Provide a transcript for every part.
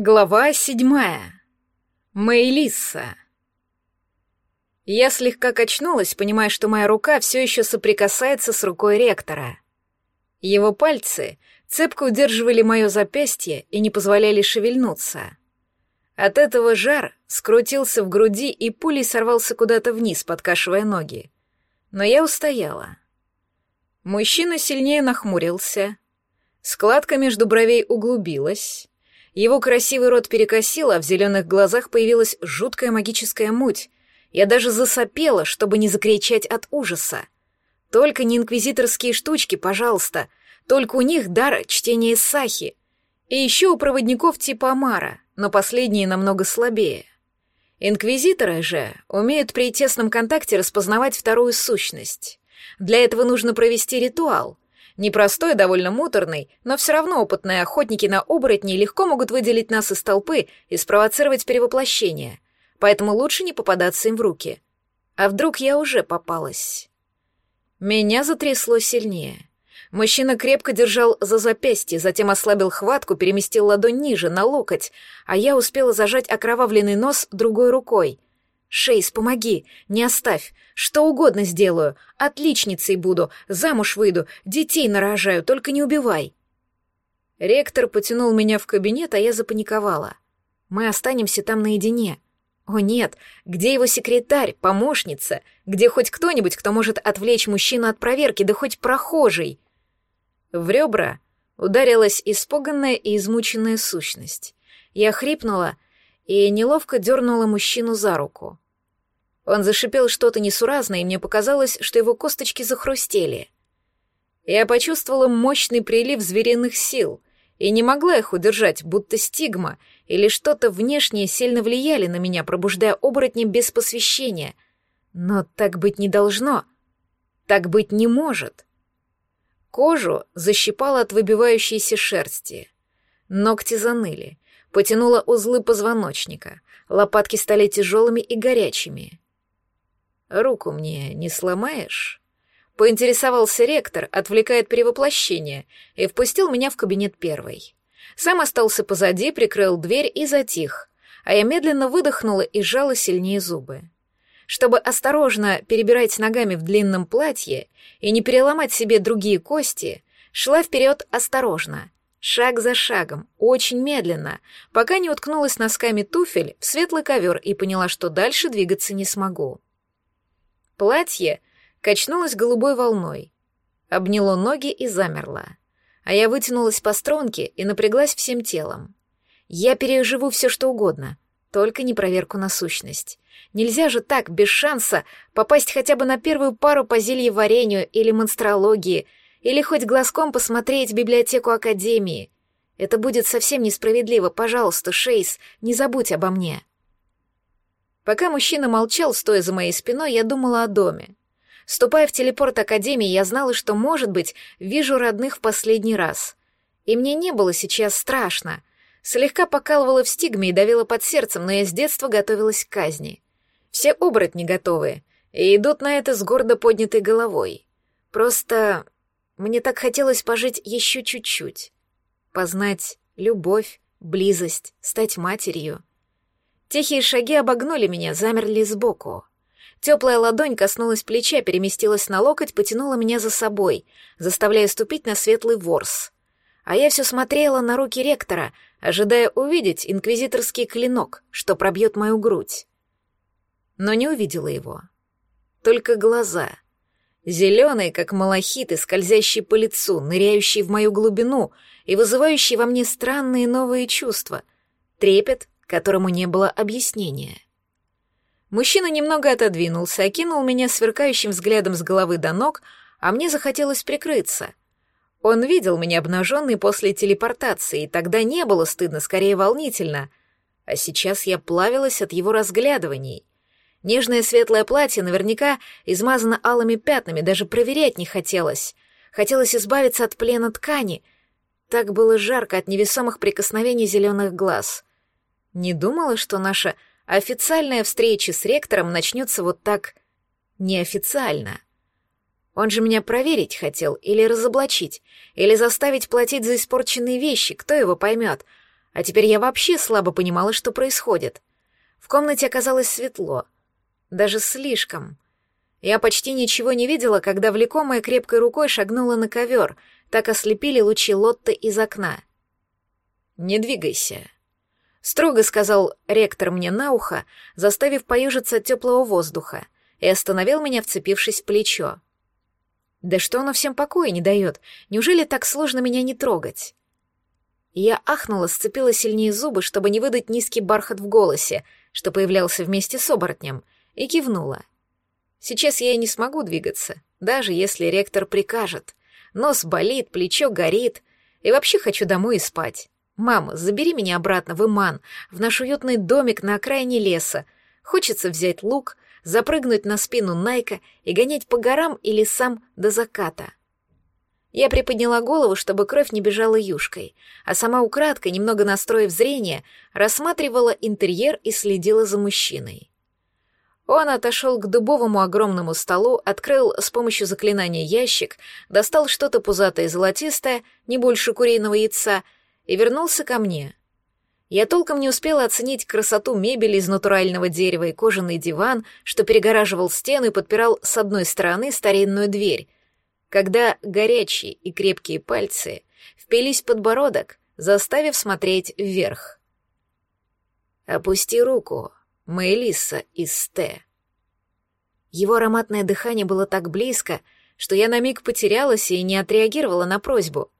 Глава седьмая. Мэйлисса. Я слегка качнулась, понимая, что моя рука все еще соприкасается с рукой ректора. Его пальцы цепко удерживали мое запястье и не позволяли шевельнуться. От этого жар скрутился в груди и пулей сорвался куда-то вниз, подкашивая ноги. Но я устояла. Мужчина сильнее нахмурился. Складка между бровей углубилась его красивый рот перекосило, а в зеленых глазах появилась жуткая магическая муть. Я даже засопела, чтобы не закричать от ужаса. Только не инквизиторские штучки, пожалуйста. Только у них дар чтения Сахи. И еще у проводников типа Амара, но последние намного слабее. Инквизиторы же умеют при тесном контакте распознавать вторую сущность. Для этого нужно провести ритуал — Непростой, довольно муторный, но все равно опытные охотники на оборотней легко могут выделить нас из толпы и спровоцировать перевоплощение, поэтому лучше не попадаться им в руки. А вдруг я уже попалась? Меня затрясло сильнее. Мужчина крепко держал за запястье, затем ослабил хватку, переместил ладонь ниже, на локоть, а я успела зажать окровавленный нос другой рукой — «Шейс, помоги, не оставь, что угодно сделаю, отличницей буду, замуж выйду, детей нарожаю, только не убивай». Ректор потянул меня в кабинет, а я запаниковала. Мы останемся там наедине. О нет, где его секретарь, помощница, где хоть кто-нибудь, кто может отвлечь мужчину от проверки, да хоть прохожий? В ребра ударилась испуганная и измученная сущность. Я хрипнула — и неловко дернула мужчину за руку. Он зашипел что-то несуразное, и мне показалось, что его косточки захрустели. Я почувствовала мощный прилив звериных сил и не могла их удержать, будто стигма или что-то внешнее сильно влияли на меня, пробуждая оборотни без посвящения. Но так быть не должно. Так быть не может. Кожу защипало от выбивающейся шерсти. Ногти заныли, потянула узлы позвоночника, лопатки стали тяжелыми и горячими. «Руку мне не сломаешь?» Поинтересовался ректор, отвлекая от перевоплощения, и впустил меня в кабинет первой. Сам остался позади, прикрыл дверь и затих, а я медленно выдохнула и сжала сильнее зубы. Чтобы осторожно перебирать ногами в длинном платье и не переломать себе другие кости, шла вперед осторожно, Шаг за шагом, очень медленно, пока не уткнулась носками туфель в светлый ковер и поняла, что дальше двигаться не смогу. Платье качнулось голубой волной, обняло ноги и замерло. А я вытянулась по струнке и напряглась всем телом. Я переживу все, что угодно, только не проверку на сущность. Нельзя же так, без шанса, попасть хотя бы на первую пару по зельеварению или монстрологии — или хоть глазком посмотреть библиотеку Академии. Это будет совсем несправедливо. Пожалуйста, Шейс, не забудь обо мне. Пока мужчина молчал, стоя за моей спиной, я думала о доме. Ступая в телепорт Академии, я знала, что, может быть, вижу родных в последний раз. И мне не было сейчас страшно. Слегка покалывала в стигме и давила под сердцем, но я с детства готовилась к казни. Все оборотни готовы и идут на это с гордо поднятой головой. Просто мне так хотелось пожить еще чуть-чуть. Познать любовь, близость, стать матерью. Тихие шаги обогнули меня, замерли сбоку. Теплая ладонь коснулась плеча, переместилась на локоть, потянула меня за собой, заставляя ступить на светлый ворс. А я все смотрела на руки ректора, ожидая увидеть инквизиторский клинок, что пробьет мою грудь. Но не увидела его. Только глаза — Зеленый, как малахиты, скользящий по лицу, ныряющий в мою глубину и вызывающий во мне странные новые чувства. Трепет, которому не было объяснения. Мужчина немного отодвинулся, окинул меня сверкающим взглядом с головы до ног, а мне захотелось прикрыться. Он видел меня обнаженной после телепортации, и тогда не было стыдно, скорее волнительно. А сейчас я плавилась от его разглядываний. Нежное светлое платье наверняка измазано алыми пятнами, даже проверять не хотелось. Хотелось избавиться от плена ткани. Так было жарко от невесомых прикосновений зеленых глаз. Не думала, что наша официальная встреча с ректором начнется вот так неофициально. Он же меня проверить хотел, или разоблачить, или заставить платить за испорченные вещи, кто его поймет. А теперь я вообще слабо понимала, что происходит. В комнате оказалось светло. Даже слишком. Я почти ничего не видела, когда влекомая крепкой рукой шагнула на ковер, так ослепили лучи Лотты из окна. «Не двигайся», — строго сказал ректор мне на ухо, заставив поюжиться от теплого воздуха, и остановил меня, вцепившись в плечо. «Да что оно всем покоя не дает? Неужели так сложно меня не трогать?» Я ахнула, сцепила сильнее зубы, чтобы не выдать низкий бархат в голосе, что появлялся вместе с оборотнем, и кивнула. Сейчас я и не смогу двигаться, даже если ректор прикажет. Нос болит, плечо горит, и вообще хочу домой и спать. «Мама, забери меня обратно в Иман, в наш уютный домик на окраине леса. Хочется взять лук, запрыгнуть на спину Найка и гонять по горам и лесам до заката». Я приподняла голову, чтобы кровь не бежала юшкой, а сама украдкой, немного настроив зрение, рассматривала интерьер и следила за мужчиной. Он отошел к дубовому огромному столу, открыл с помощью заклинания ящик, достал что-то пузатое и золотистое, не больше куриного яйца — и вернулся ко мне. Я толком не успела оценить красоту мебели из натурального дерева и кожаный диван, что перегораживал стену и подпирал с одной стороны старинную дверь, когда горячие и крепкие пальцы впились в подбородок, заставив смотреть вверх. «Опусти руку, Мэйлиса из Т». Его ароматное дыхание было так близко, что я на миг потерялась и не отреагировала на просьбу —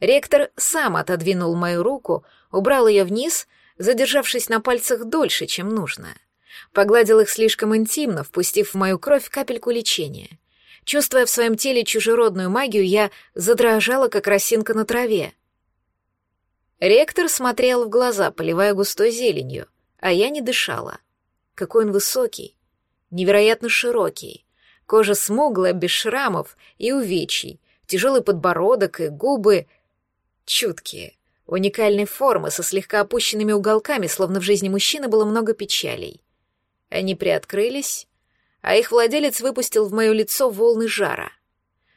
Ректор сам отодвинул мою руку, убрал ее вниз, задержавшись на пальцах дольше, чем нужно. Погладил их слишком интимно, впустив в мою кровь капельку лечения. Чувствуя в своем теле чужеродную магию, я задрожала, как росинка на траве. Ректор смотрел в глаза, поливая густой зеленью, а я не дышала. Какой он высокий, невероятно широкий, кожа смуглая, без шрамов и увечий, тяжелый подбородок и губы — чуткие, уникальной формы, со слегка опущенными уголками, словно в жизни мужчины было много печалей. Они приоткрылись, а их владелец выпустил в мое лицо волны жара,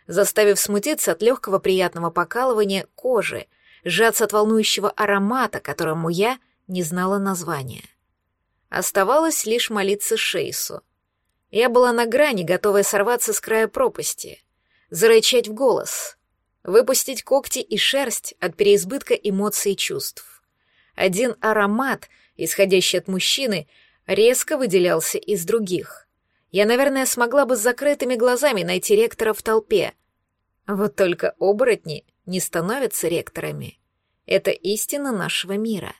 заставив смутиться от легкого приятного покалывания кожи, сжаться от волнующего аромата, которому я не знала названия. Оставалось лишь молиться Шейсу. Я была на грани, готовая сорваться с края пропасти, зарычать в голос — выпустить когти и шерсть от переизбытка эмоций и чувств. Один аромат, исходящий от мужчины, резко выделялся из других. Я, наверное, смогла бы с закрытыми глазами найти ректора в толпе. Вот только оборотни не становятся ректорами. Это истина нашего мира.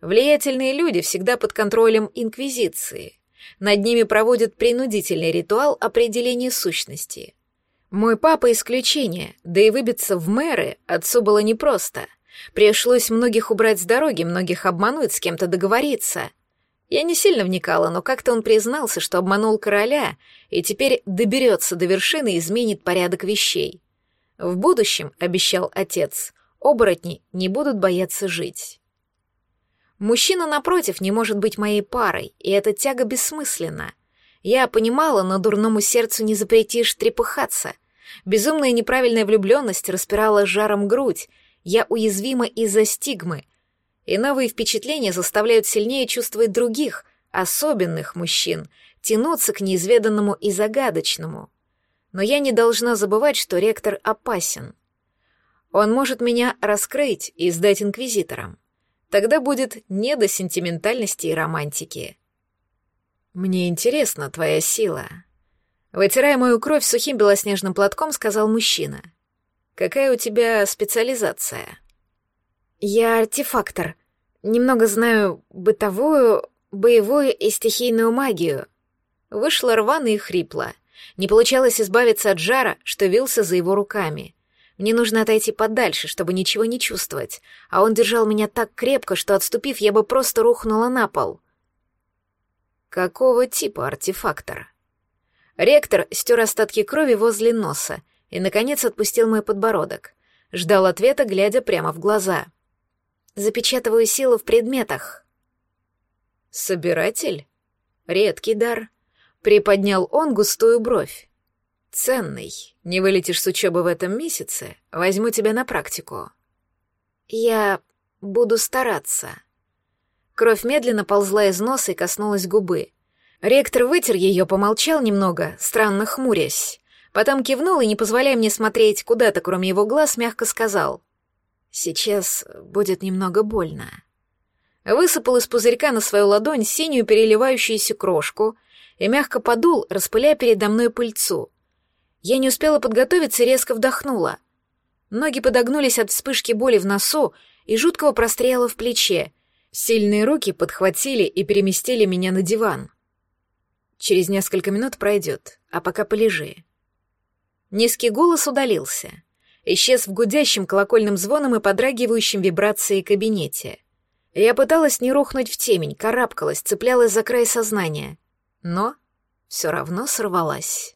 Влиятельные люди всегда под контролем Инквизиции. Над ними проводят принудительный ритуал определения сущности — мой папа исключение, да и выбиться в мэры отцу было непросто. Пришлось многих убрать с дороги, многих обмануть, с кем-то договориться. Я не сильно вникала, но как-то он признался, что обманул короля, и теперь доберется до вершины и изменит порядок вещей. В будущем, обещал отец, оборотни не будут бояться жить. Мужчина, напротив, не может быть моей парой, и эта тяга бессмысленна — я понимала, но дурному сердцу не запретишь трепыхаться. Безумная неправильная влюбленность распирала жаром грудь. Я уязвима из-за стигмы. И новые впечатления заставляют сильнее чувствовать других, особенных мужчин, тянуться к неизведанному и загадочному. Но я не должна забывать, что ректор опасен. Он может меня раскрыть и сдать инквизиторам. Тогда будет не до сентиментальности и романтики. «Мне интересна твоя сила». Вытирая мою кровь сухим белоснежным платком, сказал мужчина. «Какая у тебя специализация?» «Я артефактор. Немного знаю бытовую, боевую и стихийную магию». Вышло рвано и хрипло. Не получалось избавиться от жара, что вился за его руками. Мне нужно отойти подальше, чтобы ничего не чувствовать, а он держал меня так крепко, что, отступив, я бы просто рухнула на пол. Какого типа артефактор? Ректор стер остатки крови возле носа и, наконец, отпустил мой подбородок. Ждал ответа, глядя прямо в глаза. Запечатываю силу в предметах. Собиратель? Редкий дар. Приподнял он густую бровь. Ценный. Не вылетишь с учебы в этом месяце, возьму тебя на практику. Я Буду стараться. Кровь медленно ползла из носа и коснулась губы. Ректор вытер ее, помолчал немного, странно хмурясь. Потом кивнул и, не позволяя мне смотреть куда-то, кроме его глаз, мягко сказал. «Сейчас будет немного больно». Высыпал из пузырька на свою ладонь синюю переливающуюся крошку и мягко подул, распыляя передо мной пыльцу. Я не успела подготовиться и резко вдохнула. Ноги подогнулись от вспышки боли в носу и жуткого прострела в плече. Сильные руки подхватили и переместили меня на диван. Через несколько минут пройдет, а пока полежи. Низкий голос удалился. Исчез в гудящем колокольным звоном и подрагивающем вибрации кабинете. Я пыталась не рухнуть в темень, карабкалась, цеплялась за край сознания. Но все равно сорвалась.